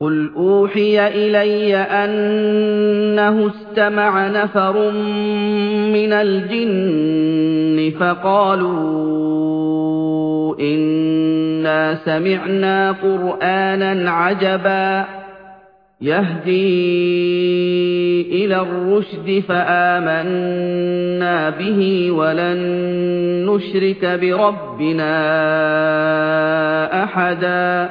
قُلْ أُوحِيَ إِلَيَّ أَنَّهُ اسْتَمَعَ نَفَرٌ مِّنَ الْجِنِّ فَقَالُوا إِنَّا سَمِعْنَا قُرْآنًا عَجَبًا يَهْدِي إِلَى الرُّشْدِ فَآمَنَّا بِهِ وَلَن نُّشْرِكَ بِرَبِّنَا أَحَدًا